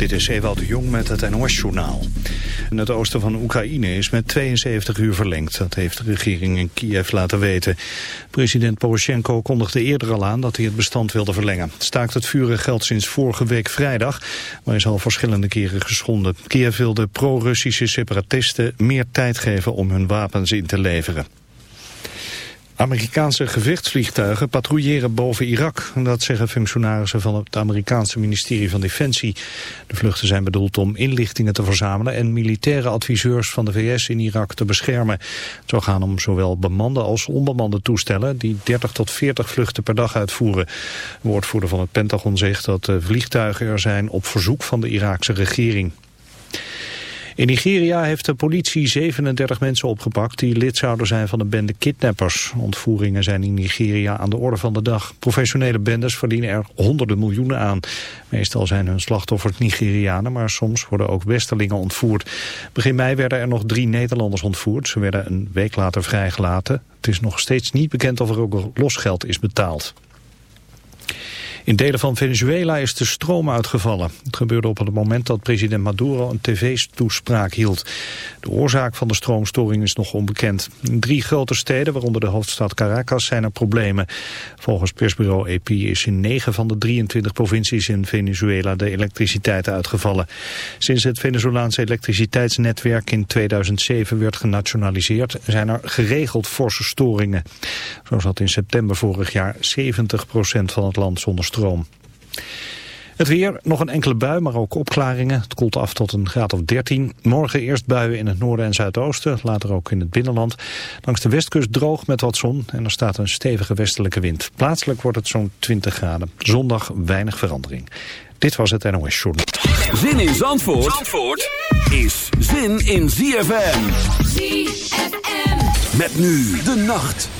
Dit is Ewout de Jong met het NOS-journaal. Het oosten van Oekraïne is met 72 uur verlengd. Dat heeft de regering in Kiev laten weten. President Poroshenko kondigde eerder al aan dat hij het bestand wilde verlengen. Staakt het vuren geldt sinds vorige week vrijdag, maar is al verschillende keren geschonden. Kiev wil de pro-Russische separatisten meer tijd geven om hun wapens in te leveren. Amerikaanse gevechtsvliegtuigen patrouilleren boven Irak. Dat zeggen functionarissen van het Amerikaanse ministerie van Defensie. De vluchten zijn bedoeld om inlichtingen te verzamelen... en militaire adviseurs van de VS in Irak te beschermen. Het zou gaan om zowel bemande als onbemande toestellen... die 30 tot 40 vluchten per dag uitvoeren. De woordvoerder van het Pentagon zegt dat de vliegtuigen er zijn... op verzoek van de Iraakse regering. In Nigeria heeft de politie 37 mensen opgepakt die lid zouden zijn van een bende kidnappers. Ontvoeringen zijn in Nigeria aan de orde van de dag. Professionele bendes verdienen er honderden miljoenen aan. Meestal zijn hun slachtoffers Nigerianen, maar soms worden ook Westerlingen ontvoerd. Begin mei werden er nog drie Nederlanders ontvoerd. Ze werden een week later vrijgelaten. Het is nog steeds niet bekend of er ook losgeld is betaald. In delen van Venezuela is de stroom uitgevallen. Het gebeurde op het moment dat president Maduro een tv-toespraak hield. De oorzaak van de stroomstoring is nog onbekend. In drie grote steden, waaronder de hoofdstad Caracas, zijn er problemen. Volgens persbureau AP is in 9 van de 23 provincies in Venezuela de elektriciteit uitgevallen. Sinds het Venezolaanse elektriciteitsnetwerk in 2007 werd genationaliseerd, zijn er geregeld forse storingen. Zo zat in september vorig jaar 70% van het land zonder stroom. Het weer, nog een enkele bui, maar ook opklaringen. Het koelt af tot een graad of 13. Morgen eerst buien in het noorden en zuidoosten, later ook in het binnenland. Langs de westkust droog met wat zon en er staat een stevige westelijke wind. Plaatselijk wordt het zo'n 20 graden. Zondag weinig verandering. Dit was het NOS Journal. Zin in Zandvoort, Zandvoort is zin in ZFM. ZFM. Met nu de nacht.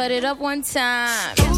cut it up one time.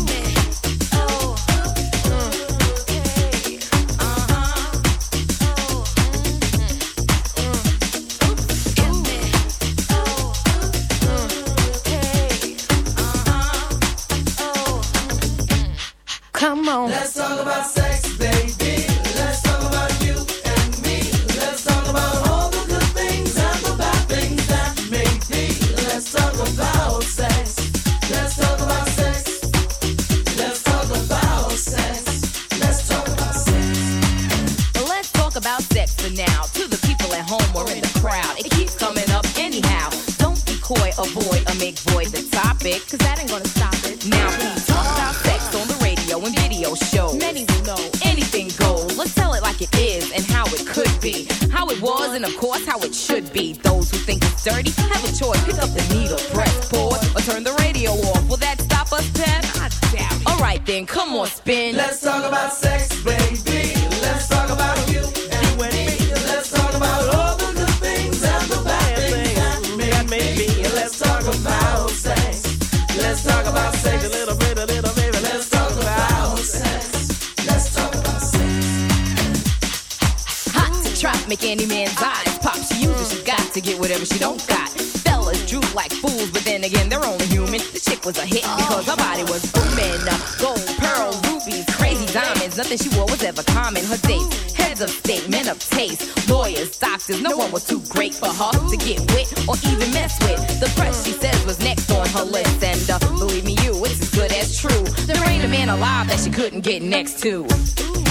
get with or even mess with. The crush she says was next on her list, and uh, believe me, you, it's as good as true. There ain't a man alive that she couldn't get next to.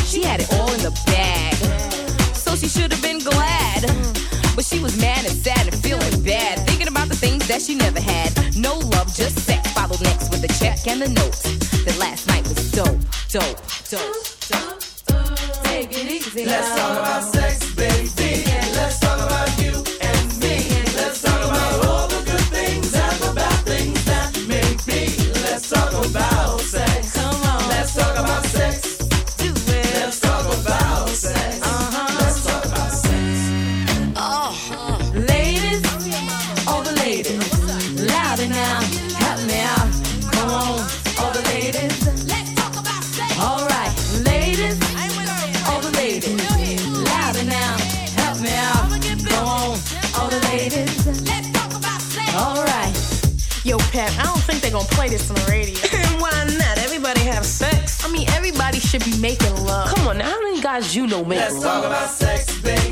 She had it all in the bag, so she should have been glad. But she was mad and sad and feeling bad, thinking about the things that she never had. No love, just sex. Followed next with a check and a note that last night was dope, dope, dope. you know make Let's talk about sex, baby.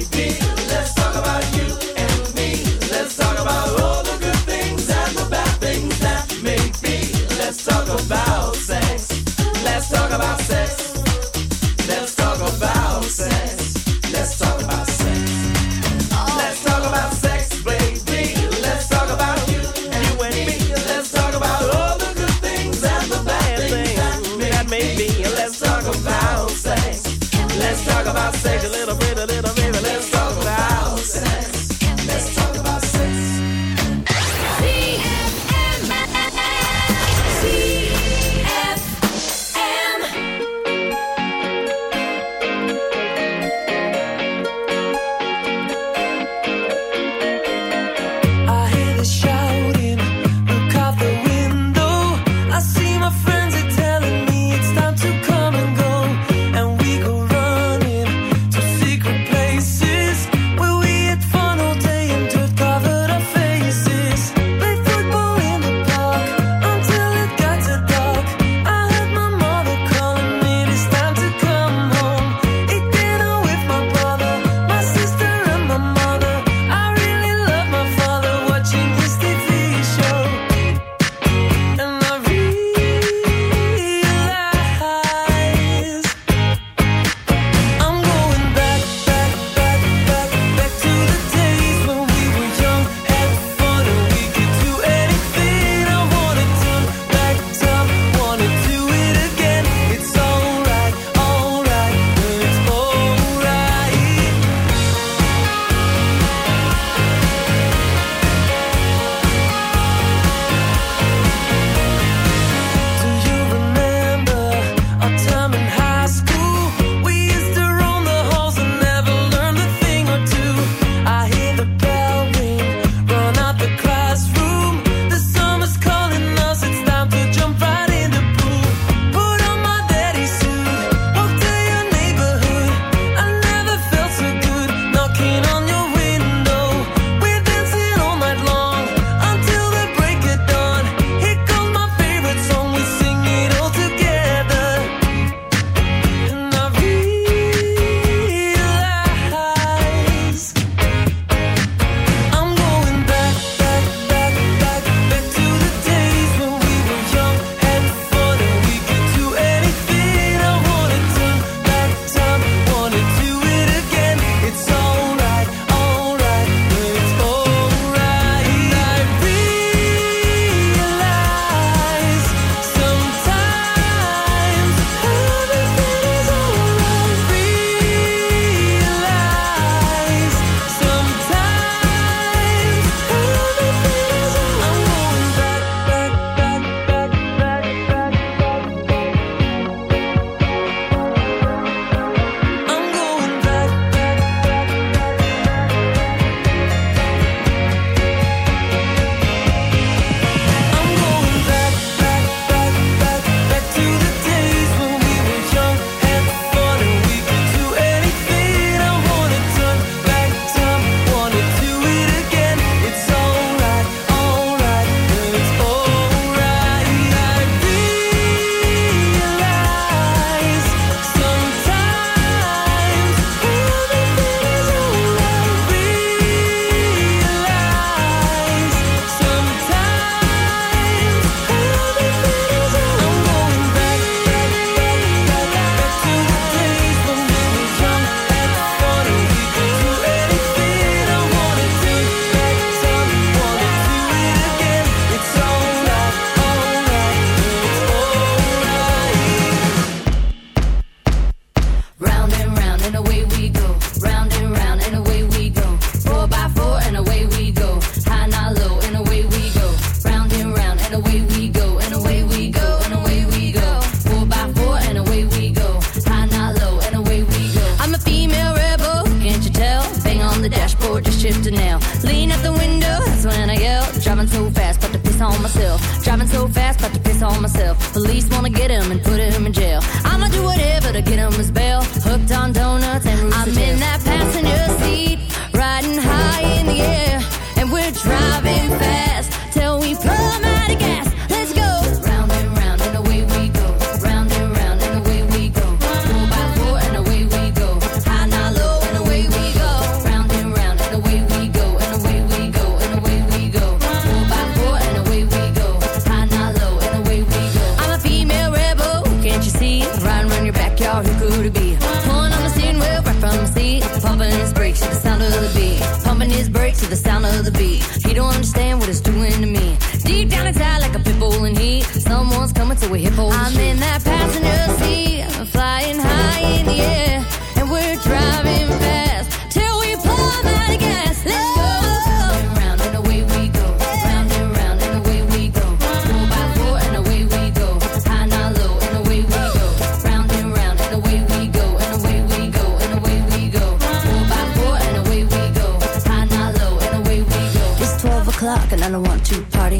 shifter now. Lean out the window, that's when I yell. Driving so fast, about to piss on myself. Driving so fast, about to piss on myself. Police wanna get him and put him in jail. I'ma do whatever to get him his bail. Hooked on donuts and rooster I'm in that past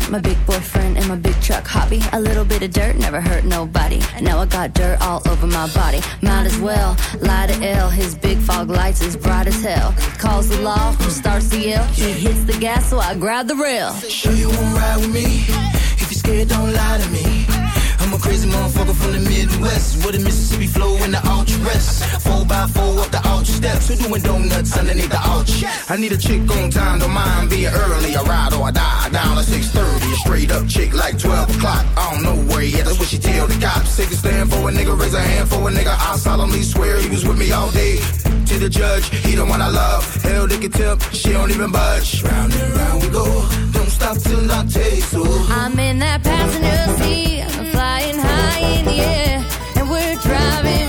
My big boyfriend and my big truck hobby. A little bit of dirt never hurt nobody. Now I got dirt all over my body. Might as well lie to L. His big fog lights is bright as hell. Calls the law, starts the yell. He hits the gas, so I grab the rail. Sure you won't ride with me? If you're scared, don't lie to me. I'm a crazy motherfucker from the Midwest with a Mississippi flow and the arch rest. Four by four up the arch steps. Who doing donuts underneath the arch? I need a chick on time, don't mind being early straight up chick like 12 o'clock. I don't know where yet, that's what she tell the cops. Take a stand for a nigga, raise a hand for a nigga. I solemnly swear he was with me all day. To the judge, he the one I love. Hell, they can tell, she don't even budge. Round and round we go, don't stop till I taste you. I'm in that passenger seat, flying high in the air, and we're driving.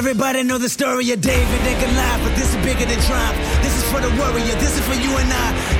Everybody know the story of David and Goliath, but this is bigger than triumph. This is for the warrior, this is for you and I.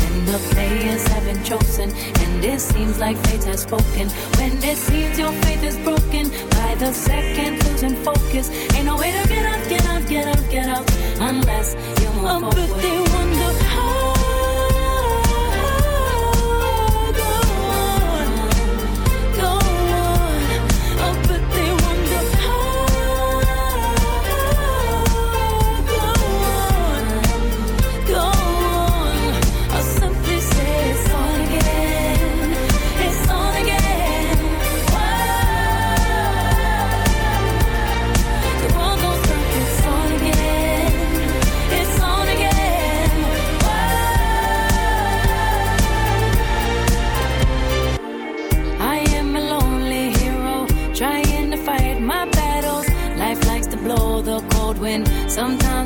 And the players have been chosen, and it seems like fate has spoken. When it seems your faith is broken, by the second losing focus. Ain't no way to get out, get out, get out, get out, unless you move Oh, forward. but they wonder how.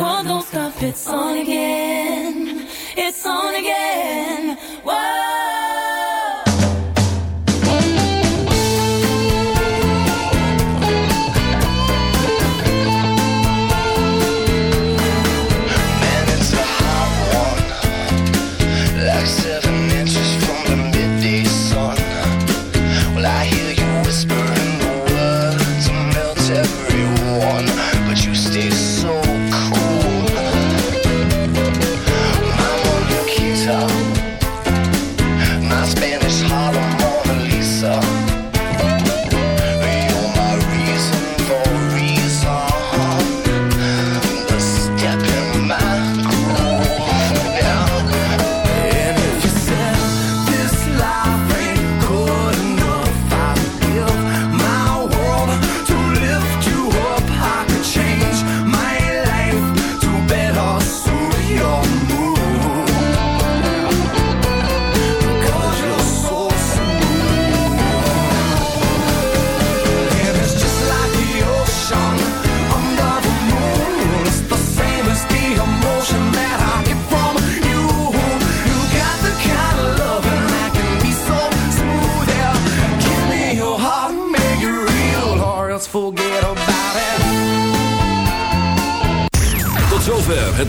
World don't stop. It's on again. It's on again.